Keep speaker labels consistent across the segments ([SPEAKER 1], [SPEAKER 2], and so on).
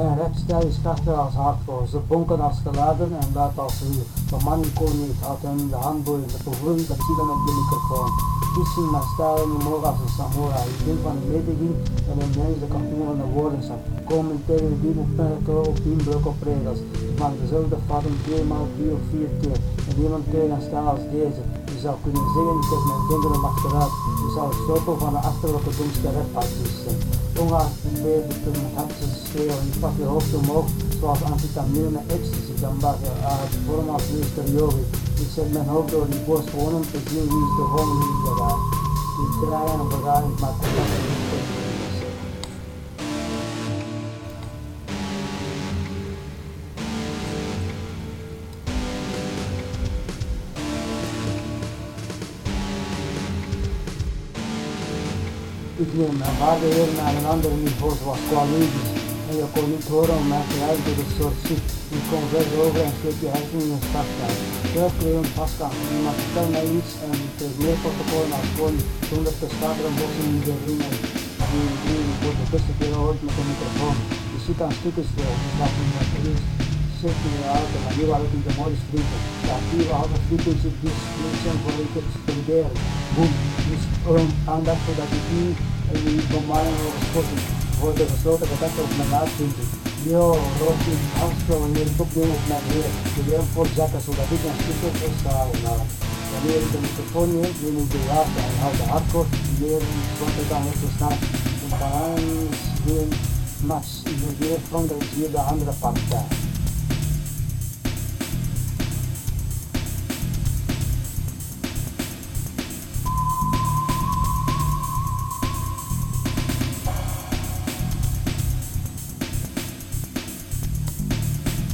[SPEAKER 1] Mijn is krachtiger als hardcore. Ze bonken als geladen en laat als vuur. Van man kon niet, had hem de handboeien, de vervoering, dat zielen met de microfoon. Tussen mijn stijl en omhoog als een samurai. Ik denk van de meting en een mens de kampioen van de woorden zijn. Komen tegen die opmerken op blok op regels. Ik maak dezelfde twee maal drie of vier keer. En niemand kreeg een stijl als deze. Je zou kunnen zeggen, ik heb mijn om achteruit. Je zou stoppen van de achterlijke domste repartiesten. Ongeacht de met hapse schreeuwen, je pakt je hoofd omhoog zoals amfetamine en ecstasy. Dan bak je uit vorm als meester yogi. Ik zet mijn hoofd door die borst gewoon om te zien wie is de de raar. Ik draai en begaan, ik maak om mij te helpen door een soort ziek. Je kon ver over en steek je hersenen in een stadtuin. Zelf kreeg een vastgang. Iemand vertelt mij iets en ik kreeg meer protocollen als gewoon zonder te schateren bossen in de ring. Die die voor de beste keer ooit met een microfoon. Je ziet aan stukjes veel. Je slaat in de police. Zit in de auto, maar nu had ik in de mooie striepen. Ja, hier had ik frequency distribution voor ik het studeren. Boom. Dus um, aandacht zodat ik niet die normale gesproken worden gesloten gedachten op mijn uitvinding. Yo, ik afspel wanneer ik opneem op mijn. De weer voor zakken zodat ik stukje extra haal. Nou, wanneer ik de microfoon neem, neem ik de laatste en hou de hardcore meer ik dan wordt snel. En dan is weer match. Ik weer van de andere partij.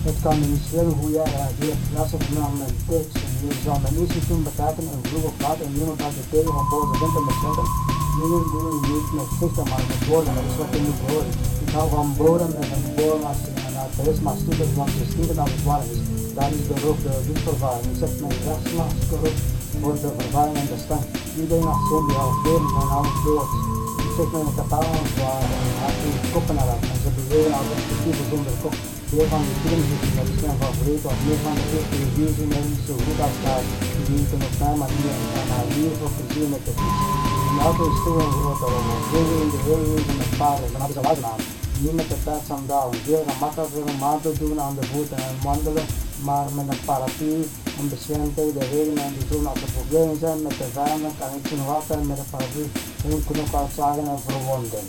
[SPEAKER 1] Het kan me niet schelen hoe jij reageert. Naar mijn tekst en je zal mijn eerste toen bekijken en vroeg of laat en niemand had de tegen van boze winter met zetten. Niemand doe je niet met zichten, maar met woorden, dat is wat je moet horen. Ik hou van bodem en van als en uit rest maar studeren, want je stinken als het warm is. Daar is de rook, de windvervaring. Ik zet mijn rechtsmasker op voor de vervaring en de stank. Iedereen als als leven en alles dood. Ik zet mijn katana zwaar en haak hun koppen eraf en ze bewegen als executieven zonder kop. Veel van die films is dat mijn favoriet, want meer van de eerste zijn niet zo goed als daar. Die weten op mijn manier en naar hier voor plezier met de fiets. Die auto is toch een grote rommel. Vroeger in de hele wereld met paarden, dan hadden ze wat aan. Nu met de tijd sandalen. Veel gemakkelijker om aan te doen aan de voeten en wandelen, maar met een paraplu om beschermd tegen de regen en de zon. Als er problemen zijn met de vijanden, kan ik nog altijd met een paraplu hun knop uitzagen en verwonden.